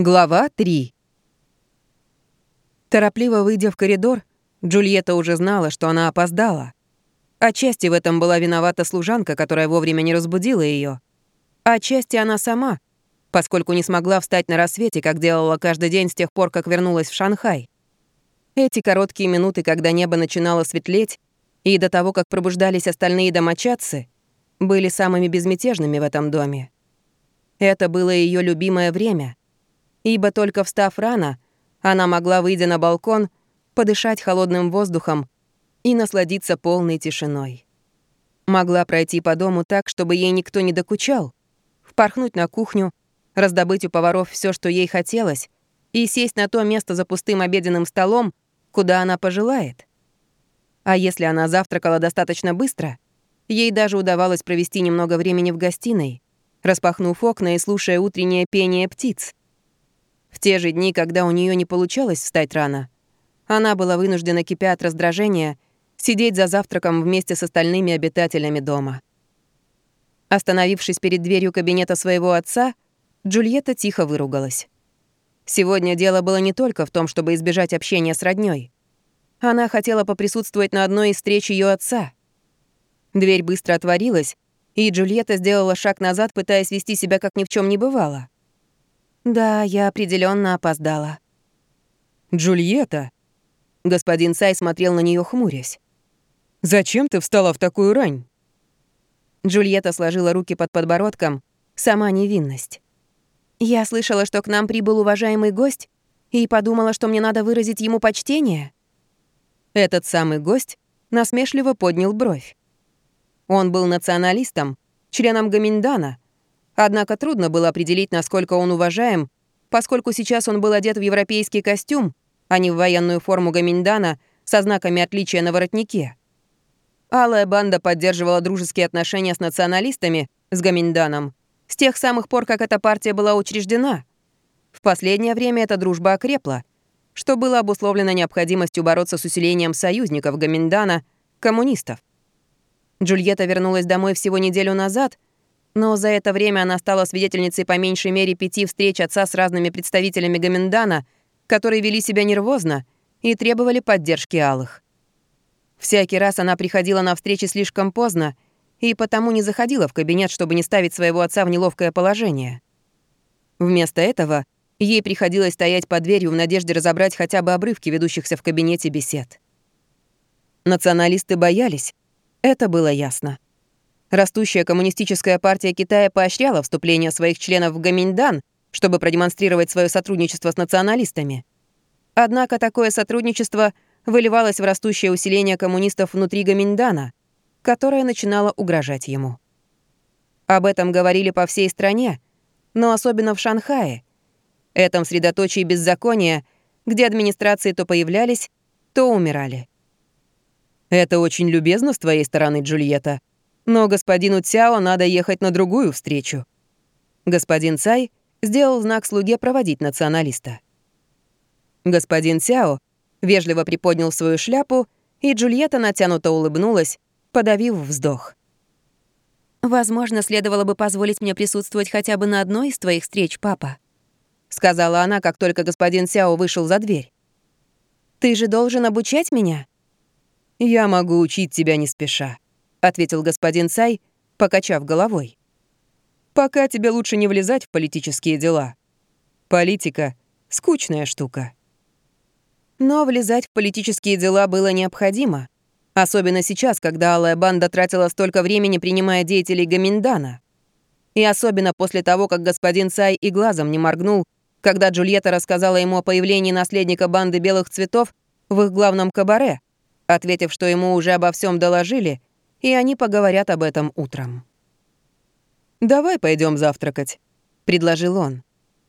Глава 3 Торопливо выйдя в коридор, Джульетта уже знала, что она опоздала. Отчасти в этом была виновата служанка, которая вовремя не разбудила ее. Отчасти она сама, поскольку не смогла встать на рассвете, как делала каждый день с тех пор, как вернулась в Шанхай. Эти короткие минуты, когда небо начинало светлеть, и до того, как пробуждались остальные домочадцы, были самыми безмятежными в этом доме. Это было ее любимое время, ибо только встав рано, она могла, выйдя на балкон, подышать холодным воздухом и насладиться полной тишиной. Могла пройти по дому так, чтобы ей никто не докучал, впорхнуть на кухню, раздобыть у поваров все, что ей хотелось, и сесть на то место за пустым обеденным столом, куда она пожелает. А если она завтракала достаточно быстро, ей даже удавалось провести немного времени в гостиной, распахнув окна и слушая утреннее пение птиц. В те же дни, когда у нее не получалось встать рано, она была вынуждена, кипя от раздражения, сидеть за завтраком вместе с остальными обитателями дома. Остановившись перед дверью кабинета своего отца, Джульетта тихо выругалась. Сегодня дело было не только в том, чтобы избежать общения с роднёй. Она хотела поприсутствовать на одной из встреч ее отца. Дверь быстро отворилась, и Джульетта сделала шаг назад, пытаясь вести себя как ни в чем не бывало. Да, я определенно опоздала. Джульетта. Господин Сай смотрел на нее хмурясь. Зачем ты встала в такую рань? Джульетта сложила руки под подбородком. Сама невинность. Я слышала, что к нам прибыл уважаемый гость, и подумала, что мне надо выразить ему почтение. Этот самый гость насмешливо поднял бровь. Он был националистом, членом Гаминдана — Однако трудно было определить, насколько он уважаем, поскольку сейчас он был одет в европейский костюм, а не в военную форму Гаминдана со знаками отличия на воротнике. Алая банда поддерживала дружеские отношения с националистами, с Гаминданом, с тех самых пор, как эта партия была учреждена. В последнее время эта дружба окрепла, что было обусловлено необходимостью бороться с усилением союзников Гаминдана, коммунистов. Джульетта вернулась домой всего неделю назад — но за это время она стала свидетельницей по меньшей мере пяти встреч отца с разными представителями Гаминдана, которые вели себя нервозно и требовали поддержки алых. Всякий раз она приходила на встречи слишком поздно и потому не заходила в кабинет, чтобы не ставить своего отца в неловкое положение. Вместо этого ей приходилось стоять под дверью в надежде разобрать хотя бы обрывки ведущихся в кабинете бесед. Националисты боялись, это было ясно. Растущая коммунистическая партия Китая поощряла вступление своих членов в Гаминьдан, чтобы продемонстрировать свое сотрудничество с националистами. Однако такое сотрудничество выливалось в растущее усиление коммунистов внутри Гаминдана, которое начинало угрожать ему. Об этом говорили по всей стране, но особенно в Шанхае, этом средоточии беззакония, где администрации то появлялись, то умирали. «Это очень любезно с твоей стороны, Джульетта», но господину Цяо надо ехать на другую встречу. Господин Цай сделал знак слуге проводить националиста. Господин Цяо вежливо приподнял свою шляпу, и Джульетта натянуто улыбнулась, подавив вздох. «Возможно, следовало бы позволить мне присутствовать хотя бы на одной из твоих встреч, папа», — сказала она, как только господин Сяо вышел за дверь. «Ты же должен обучать меня?» «Я могу учить тебя не спеша», — ответил господин Цай, покачав головой. «Пока тебе лучше не влезать в политические дела. Политика — скучная штука». Но влезать в политические дела было необходимо, особенно сейчас, когда Алая Банда тратила столько времени, принимая деятелей Гаминдана. И особенно после того, как господин Цай и глазом не моргнул, когда Джульетта рассказала ему о появлении наследника банды белых цветов в их главном кабаре, ответив, что ему уже обо всем доложили — и они поговорят об этом утром. «Давай пойдем завтракать», — предложил он.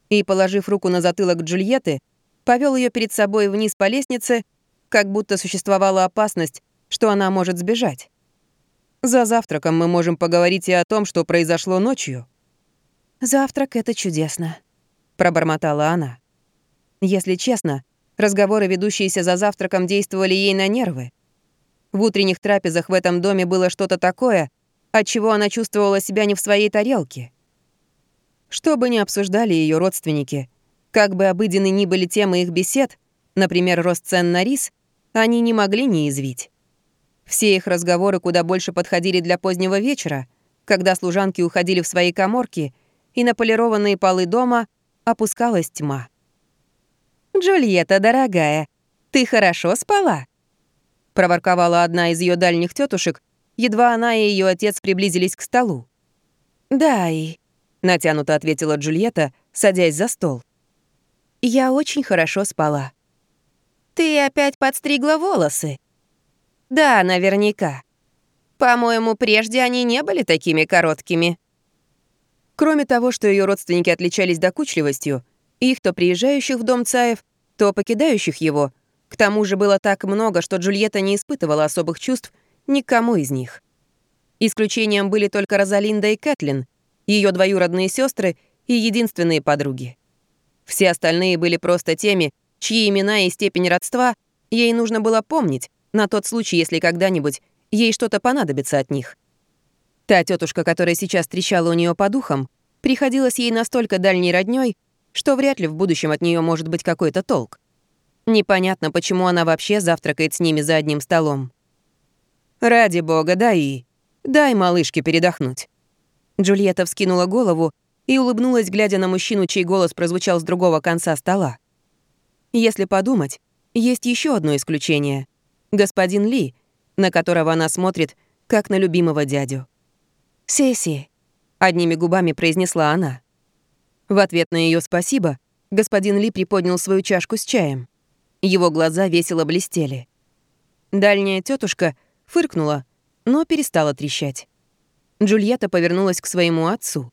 И, положив руку на затылок Джульетты, повел ее перед собой вниз по лестнице, как будто существовала опасность, что она может сбежать. «За завтраком мы можем поговорить и о том, что произошло ночью». «Завтрак — это чудесно», — пробормотала она. Если честно, разговоры, ведущиеся за завтраком, действовали ей на нервы. В утренних трапезах в этом доме было что-то такое, от чего она чувствовала себя не в своей тарелке. Что бы ни обсуждали ее родственники, Как бы обыденны ни были темы их бесед, например, рост цен на рис, они не могли не извить. Все их разговоры куда больше подходили для позднего вечера, когда служанки уходили в свои коморки, и на полированные полы дома опускалась тьма. «Джульетта, дорогая, ты хорошо спала?» Проворковала одна из ее дальних тетушек, едва она и ее отец приблизились к столу. «Да, и...» — натянуто ответила Джульетта, садясь за стол. «Я очень хорошо спала». «Ты опять подстригла волосы?» «Да, наверняка. По-моему, прежде они не были такими короткими». Кроме того, что ее родственники отличались докучливостью, их то приезжающих в дом Цаев, то покидающих его, к тому же было так много, что Джульетта не испытывала особых чувств никому из них. Исключением были только Розалинда и Кэтлин, ее двоюродные сестры и единственные подруги. Все остальные были просто теми, чьи имена и степень родства ей нужно было помнить на тот случай, если когда-нибудь ей что-то понадобится от них. Та тетушка, которая сейчас трещала у нее по духам, приходилась ей настолько дальней роднёй, что вряд ли в будущем от нее может быть какой-то толк. Непонятно, почему она вообще завтракает с ними за одним столом. «Ради бога, дай и... Дай малышке передохнуть». Джульетта вскинула голову и улыбнулась, глядя на мужчину, чей голос прозвучал с другого конца стола. Если подумать, есть еще одно исключение. Господин Ли, на которого она смотрит, как на любимого дядю. «Сеси», — одними губами произнесла она. В ответ на ее спасибо господин Ли приподнял свою чашку с чаем. Его глаза весело блестели. Дальняя тетушка фыркнула, но перестала трещать. Джульетта повернулась к своему отцу.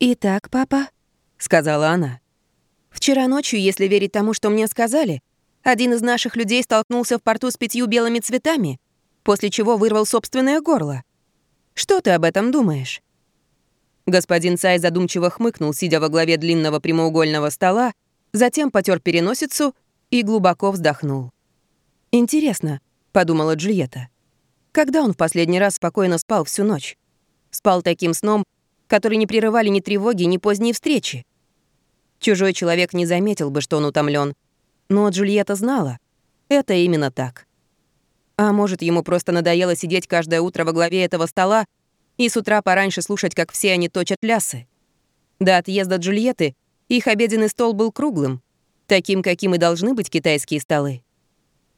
«Итак, папа», — сказала она, — «вчера ночью, если верить тому, что мне сказали, один из наших людей столкнулся в порту с пятью белыми цветами, после чего вырвал собственное горло. Что ты об этом думаешь?» Господин Цай задумчиво хмыкнул, сидя во главе длинного прямоугольного стола, затем потер переносицу и глубоко вздохнул. «Интересно», — подумала Джульетта, «когда он в последний раз спокойно спал всю ночь? Спал таким сном, который не прерывали ни тревоги, ни поздние встречи. Чужой человек не заметил бы, что он утомлен, но Джульетта знала, это именно так. А может, ему просто надоело сидеть каждое утро во главе этого стола и с утра пораньше слушать, как все они точат лясы. До отъезда Джульетты их обеденный стол был круглым, таким, каким и должны быть китайские столы.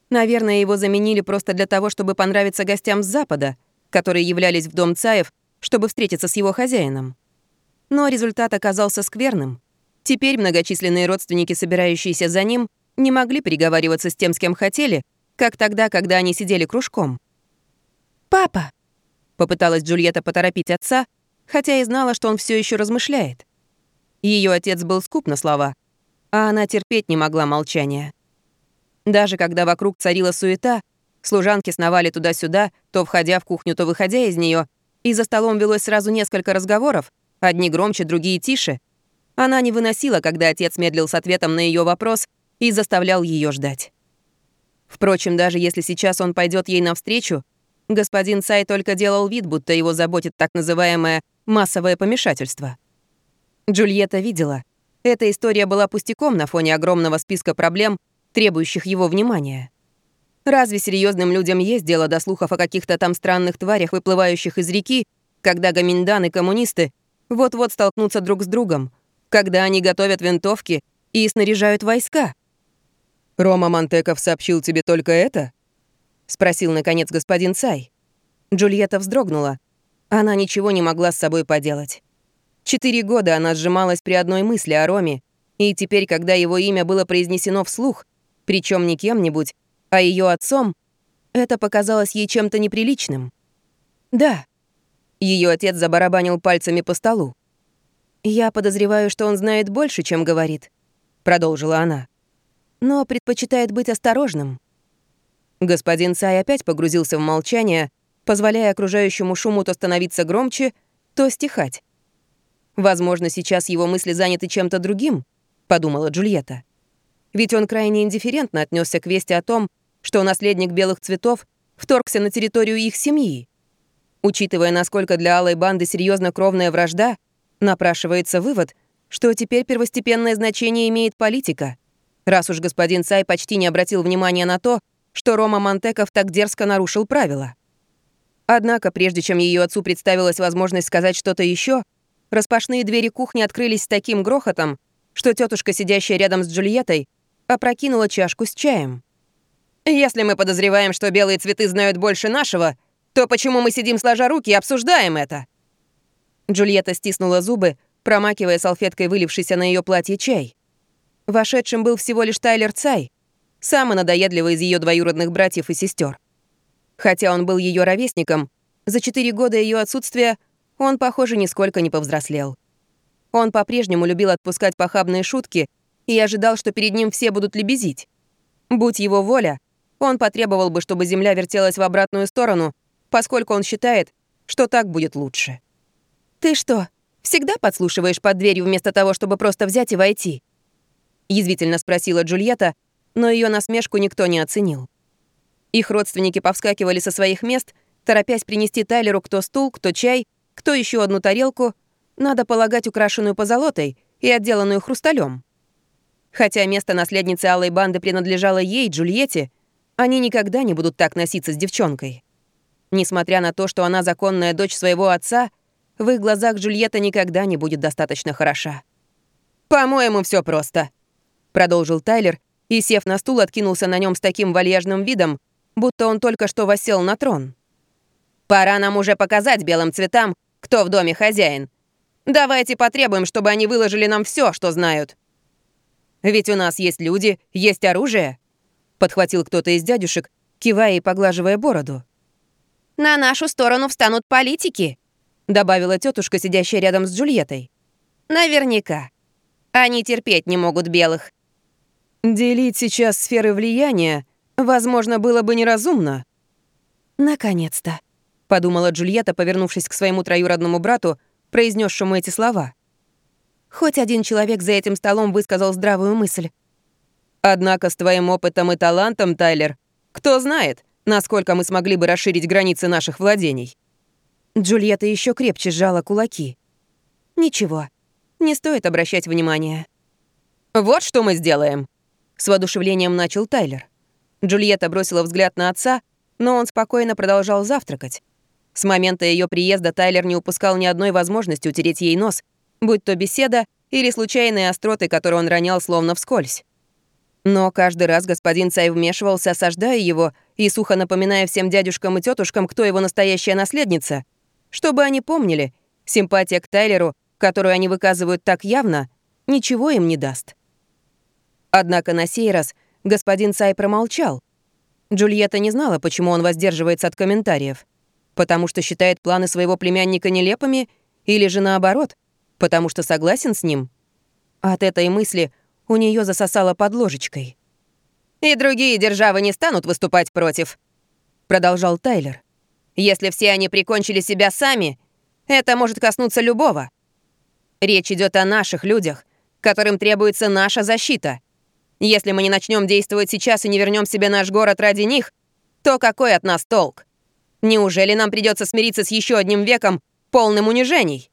Наверное, его заменили просто для того, чтобы понравиться гостям с Запада, которые являлись в дом Цаев, чтобы встретиться с его хозяином. Но результат оказался скверным. Теперь многочисленные родственники, собирающиеся за ним, не могли переговариваться с тем, с кем хотели, как тогда, когда они сидели кружком. «Папа!» — попыталась Джульетта поторопить отца, хотя и знала, что он все еще размышляет. Ее отец был скуп на слова — а она терпеть не могла молчания. Даже когда вокруг царила суета, служанки сновали туда-сюда, то входя в кухню, то выходя из нее, и за столом велось сразу несколько разговоров, одни громче, другие тише. Она не выносила, когда отец медлил с ответом на ее вопрос и заставлял ее ждать. Впрочем, даже если сейчас он пойдет ей навстречу, господин Цай только делал вид, будто его заботит так называемое массовое помешательство. Джульетта видела — эта история была пустяком на фоне огромного списка проблем, требующих его внимания. Разве серьезным людям есть дело до слухов о каких-то там странных тварях, выплывающих из реки, когда гоминдан и коммунисты вот-вот столкнутся друг с другом, когда они готовят винтовки и снаряжают войска? «Рома Монтеков сообщил тебе только это?» — спросил, наконец, господин Цай. Джульетта вздрогнула. Она ничего не могла с собой поделать. Четыре года она сжималась при одной мысли о Роме, и теперь, когда его имя было произнесено вслух, причем не кем-нибудь, а ее отцом, это показалось ей чем-то неприличным. Да. Ее отец забарабанил пальцами по столу. «Я подозреваю, что он знает больше, чем говорит», — продолжила она. «Но предпочитает быть осторожным». Господин Цай опять погрузился в молчание, позволяя окружающему шуму то становиться громче, то стихать. Возможно, сейчас его мысли заняты чем-то другим, подумала Джульетта. Ведь он крайне индифферентно отнесся к вести о том, что наследник белых цветов вторгся на территорию их семьи. Учитывая, насколько для алой банды серьезно кровная вражда, напрашивается вывод, что теперь первостепенное значение имеет политика, раз уж господин Цай почти не обратил внимания на то, что Рома Монтеков так дерзко нарушил правила. Однако, прежде чем ее отцу представилась возможность сказать что-то еще, распашные двери кухни открылись с таким грохотом, что тетушка, сидящая рядом с Джульеттой, опрокинула чашку с чаем. «Если мы подозреваем, что белые цветы знают больше нашего, то почему мы сидим сложа руки и обсуждаем это?» Джульетта стиснула зубы, промакивая салфеткой вылившийся на ее платье чай. Вошедшим был всего лишь Тайлер Цай, самый надоедливый из ее двоюродных братьев и сестер. Хотя он был ее ровесником, за четыре года ее отсутствия он, похоже, нисколько не повзрослел. Он по-прежнему любил отпускать похабные шутки и ожидал, что перед ним все будут лебезить. Будь его воля, он потребовал бы, чтобы Земля вертелась в обратную сторону, поскольку он считает, что так будет лучше. «Ты что, всегда подслушиваешь под дверью вместо того, чтобы просто взять и войти?» Язвительно спросила Джульетта, но ее насмешку никто не оценил. Их родственники повскакивали со своих мест, торопясь принести Тайлеру кто стул, кто чай, кто еще одну тарелку, надо полагать, украшенную позолотой и отделанную хрусталем. Хотя место наследницы Алой Банды принадлежало ей, Джульетте, они никогда не будут так носиться с девчонкой. Несмотря на то, что она законная дочь своего отца, в их глазах Джульетта никогда не будет достаточно хороша. «По-моему, все просто», — продолжил Тайлер, и, сев на стул, откинулся на нем с таким вальяжным видом, будто он только что восел на трон. «Пора нам уже показать белым цветам, кто в доме хозяин. Давайте потребуем, чтобы они выложили нам все, что знают». «Ведь у нас есть люди, есть оружие», — подхватил кто-то из дядюшек, кивая и поглаживая бороду. «На нашу сторону встанут политики», — добавила тетушка, сидящая рядом с Джульеттой. «Наверняка. Они терпеть не могут белых». «Делить сейчас сферы влияния Возможно, было бы неразумно. Наконец-то, подумала Джульетта, повернувшись к своему троюродному брату, произнесшему эти слова. Хоть один человек за этим столом высказал здравую мысль. Однако с твоим опытом и талантом, Тайлер, кто знает, насколько мы смогли бы расширить границы наших владений. Джульетта еще крепче сжала кулаки. Ничего, не стоит обращать внимания. Вот что мы сделаем, с воодушевлением начал Тайлер. Джульетта бросила взгляд на отца, но он спокойно продолжал завтракать. С момента ее приезда Тайлер не упускал ни одной возможности утереть ей нос, будь то беседа или случайные остроты, которые он ронял словно вскользь. Но каждый раз господин Цай вмешивался, осаждая его и сухо напоминая всем дядюшкам и тетушкам, кто его настоящая наследница, чтобы они помнили, симпатия к Тайлеру, которую они выказывают так явно, ничего им не даст. Однако на сей раз — господин Цай промолчал. Джульетта не знала, почему он воздерживается от комментариев. Потому что считает планы своего племянника нелепыми или же наоборот, потому что согласен с ним. От этой мысли у нее засосало под ложечкой. «И другие державы не станут выступать против», — продолжал Тайлер. «Если все они прикончили себя сами, это может коснуться любого. Речь идет о наших людях, которым требуется наша защита. Если мы не начнем действовать сейчас и не вернем себе наш город ради них, то какой от нас толк? Неужели нам придется смириться с еще одним веком, полным унижений?»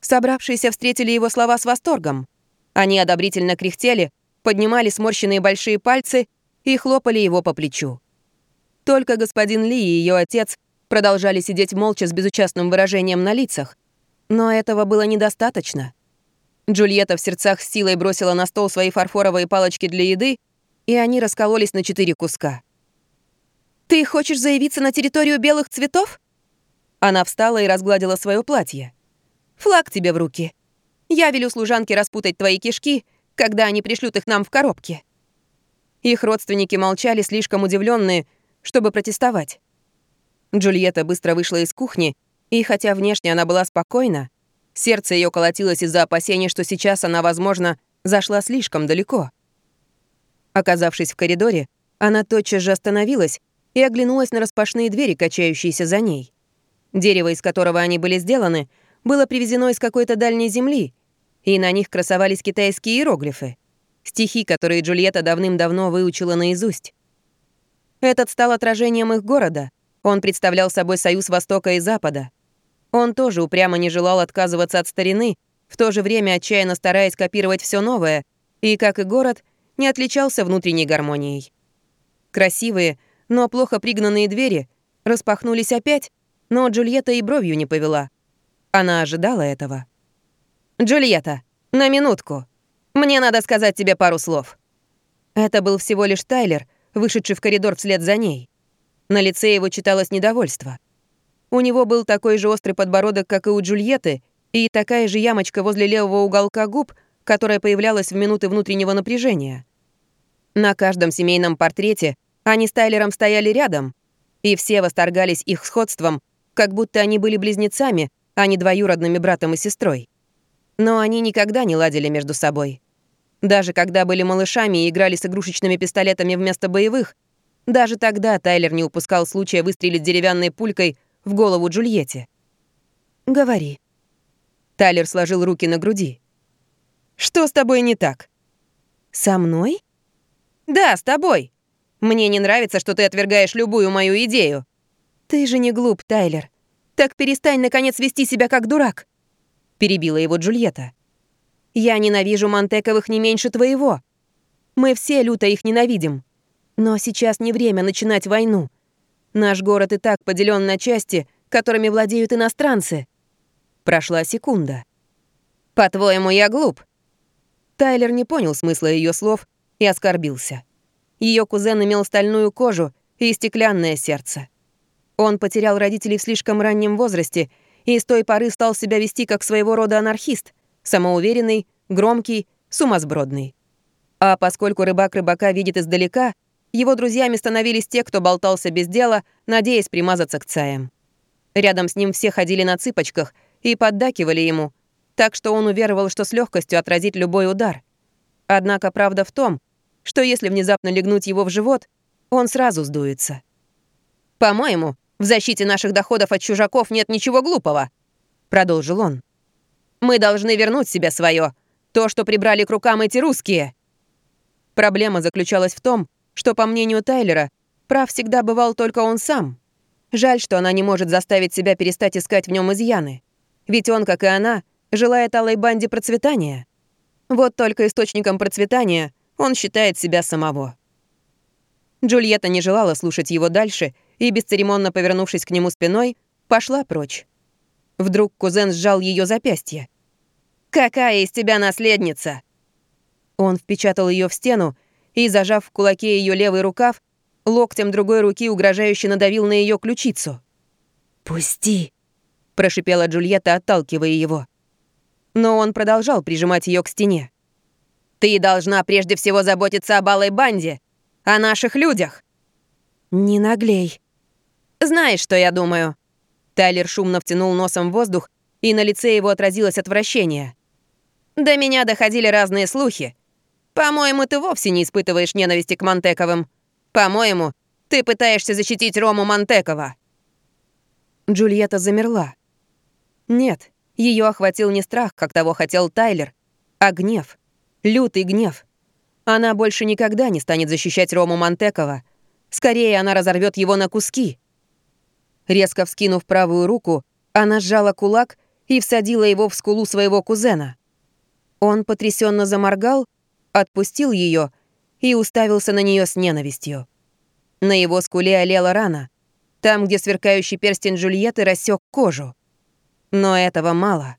Собравшиеся встретили его слова с восторгом. Они одобрительно кряхтели, поднимали сморщенные большие пальцы и хлопали его по плечу. Только господин Ли и ее отец продолжали сидеть молча с безучастным выражением на лицах. Но этого было недостаточно. Джульетта в сердцах с силой бросила на стол свои фарфоровые палочки для еды, и они раскололись на четыре куска. «Ты хочешь заявиться на территорию белых цветов?» Она встала и разгладила свое платье. «Флаг тебе в руки. Я велю служанке распутать твои кишки, когда они пришлют их нам в коробке». Их родственники молчали, слишком удивленные, чтобы протестовать. Джульетта быстро вышла из кухни, и хотя внешне она была спокойна, Сердце ее колотилось из-за опасения, что сейчас она, возможно, зашла слишком далеко. Оказавшись в коридоре, она тотчас же остановилась и оглянулась на распашные двери, качающиеся за ней. Дерево, из которого они были сделаны, было привезено из какой-то дальней земли, и на них красовались китайские иероглифы, стихи, которые Джульетта давным-давно выучила наизусть. Этот стал отражением их города. Он представлял собой союз Востока и Запада. Он тоже упрямо не желал отказываться от старины, в то же время отчаянно стараясь копировать все новое, и, как и город, не отличался внутренней гармонией. Красивые, но плохо пригнанные двери распахнулись опять, но Джульетта и бровью не повела. Она ожидала этого. «Джульетта, на минутку. Мне надо сказать тебе пару слов». Это был всего лишь Тайлер, вышедший в коридор вслед за ней. На лице его читалось недовольство. У него был такой же острый подбородок, как и у Джульетты, и такая же ямочка возле левого уголка губ, которая появлялась в минуты внутреннего напряжения. На каждом семейном портрете они с Тайлером стояли рядом, и все восторгались их сходством, как будто они были близнецами, а не двоюродными братом и сестрой. Но они никогда не ладили между собой. Даже когда были малышами и играли с игрушечными пистолетами вместо боевых, даже тогда Тайлер не упускал случая выстрелить деревянной пулькой в голову Джульетте. «Говори». Тайлер сложил руки на груди. «Что с тобой не так?» «Со мной?» «Да, с тобой. Мне не нравится, что ты отвергаешь любую мою идею». «Ты же не глуп, Тайлер. Так перестань, наконец, вести себя как дурак», — перебила его Джульетта. «Я ненавижу Монтековых не меньше твоего. Мы все люто их ненавидим. Но сейчас не время начинать войну. Наш город и так поделен на части, которыми владеют иностранцы». Прошла секунда. «По-твоему, я глуп?» Тайлер не понял смысла ее слов и оскорбился. Ее кузен имел стальную кожу и стеклянное сердце. Он потерял родителей в слишком раннем возрасте и с той поры стал себя вести как своего рода анархист, самоуверенный, громкий, сумасбродный. А поскольку рыбак рыбака видит издалека, его друзьями становились те, кто болтался без дела, надеясь примазаться к цаям. Рядом с ним все ходили на цыпочках и поддакивали ему, так что он уверовал, что с легкостью отразит любой удар. Однако правда в том, что если внезапно легнуть его в живот, он сразу сдуется. «По-моему, в защите наших доходов от чужаков нет ничего глупого», — продолжил он. «Мы должны вернуть себе свое, то, что прибрали к рукам эти русские». Проблема заключалась в том, что, по мнению Тайлера, прав всегда бывал только он сам. Жаль, что она не может заставить себя перестать искать в нем изъяны. Ведь он, как и она, желает алой банде процветания. Вот только источником процветания он считает себя самого. Джульетта не желала слушать его дальше и, бесцеремонно повернувшись к нему спиной, пошла прочь. Вдруг кузен сжал ее запястье. «Какая из тебя наследница?» Он впечатал ее в стену и, зажав в кулаке ее левый рукав, локтем другой руки угрожающе надавил на ее ключицу. «Пусти!» – прошипела Джульетта, отталкивая его. Но он продолжал прижимать ее к стене. «Ты должна прежде всего заботиться об алой банде, о наших людях!» «Не наглей!» «Знаешь, что я думаю?» Тайлер шумно втянул носом в воздух, и на лице его отразилось отвращение. «До меня доходили разные слухи. По-моему, ты вовсе не испытываешь ненависти к Монтековым. По-моему, ты пытаешься защитить Рому Монтекова». Джульетта замерла. Нет, ее охватил не страх, как того хотел Тайлер, а гнев. Лютый гнев. Она больше никогда не станет защищать Рому Монтекова. Скорее, она разорвет его на куски. Резко вскинув правую руку, она сжала кулак и всадила его в скулу своего кузена. Он потрясенно заморгал, отпустил ее и уставился на нее с ненавистью. На его скуле олела рана, там, где сверкающий перстень Джульетты рассек кожу. Но этого мало.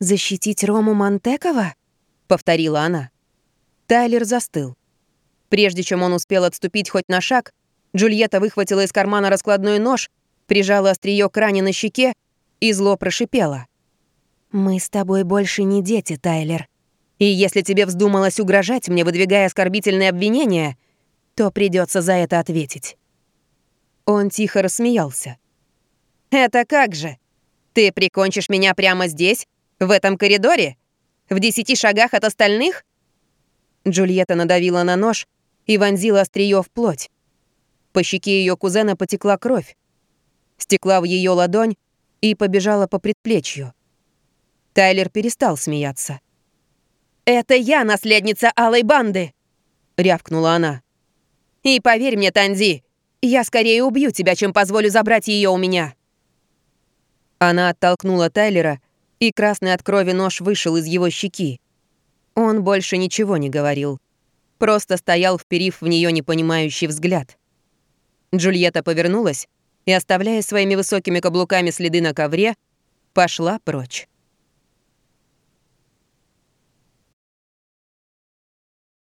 «Защитить Рому Монтекова?» — повторила она. Тайлер застыл. Прежде чем он успел отступить хоть на шаг, Джульетта выхватила из кармана раскладной нож прижала острие к ране на щеке и зло прошипела. «Мы с тобой больше не дети, Тайлер. И если тебе вздумалось угрожать мне, выдвигая оскорбительные обвинения, то придется за это ответить». Он тихо рассмеялся. «Это как же? Ты прикончишь меня прямо здесь, в этом коридоре? В десяти шагах от остальных?» Джульетта надавила на нож и вонзила острие в плоть. По щеке ее кузена потекла кровь стекла в ее ладонь и побежала по предплечью. Тайлер перестал смеяться. «Это я наследница Алой Банды!» — рявкнула она. «И поверь мне, Танзи, я скорее убью тебя, чем позволю забрать ее у меня!» Она оттолкнула Тайлера и красный от крови нож вышел из его щеки. Он больше ничего не говорил. Просто стоял, вперив в нее непонимающий взгляд. Джульетта повернулась и, оставляя своими высокими каблуками следы на ковре, пошла прочь.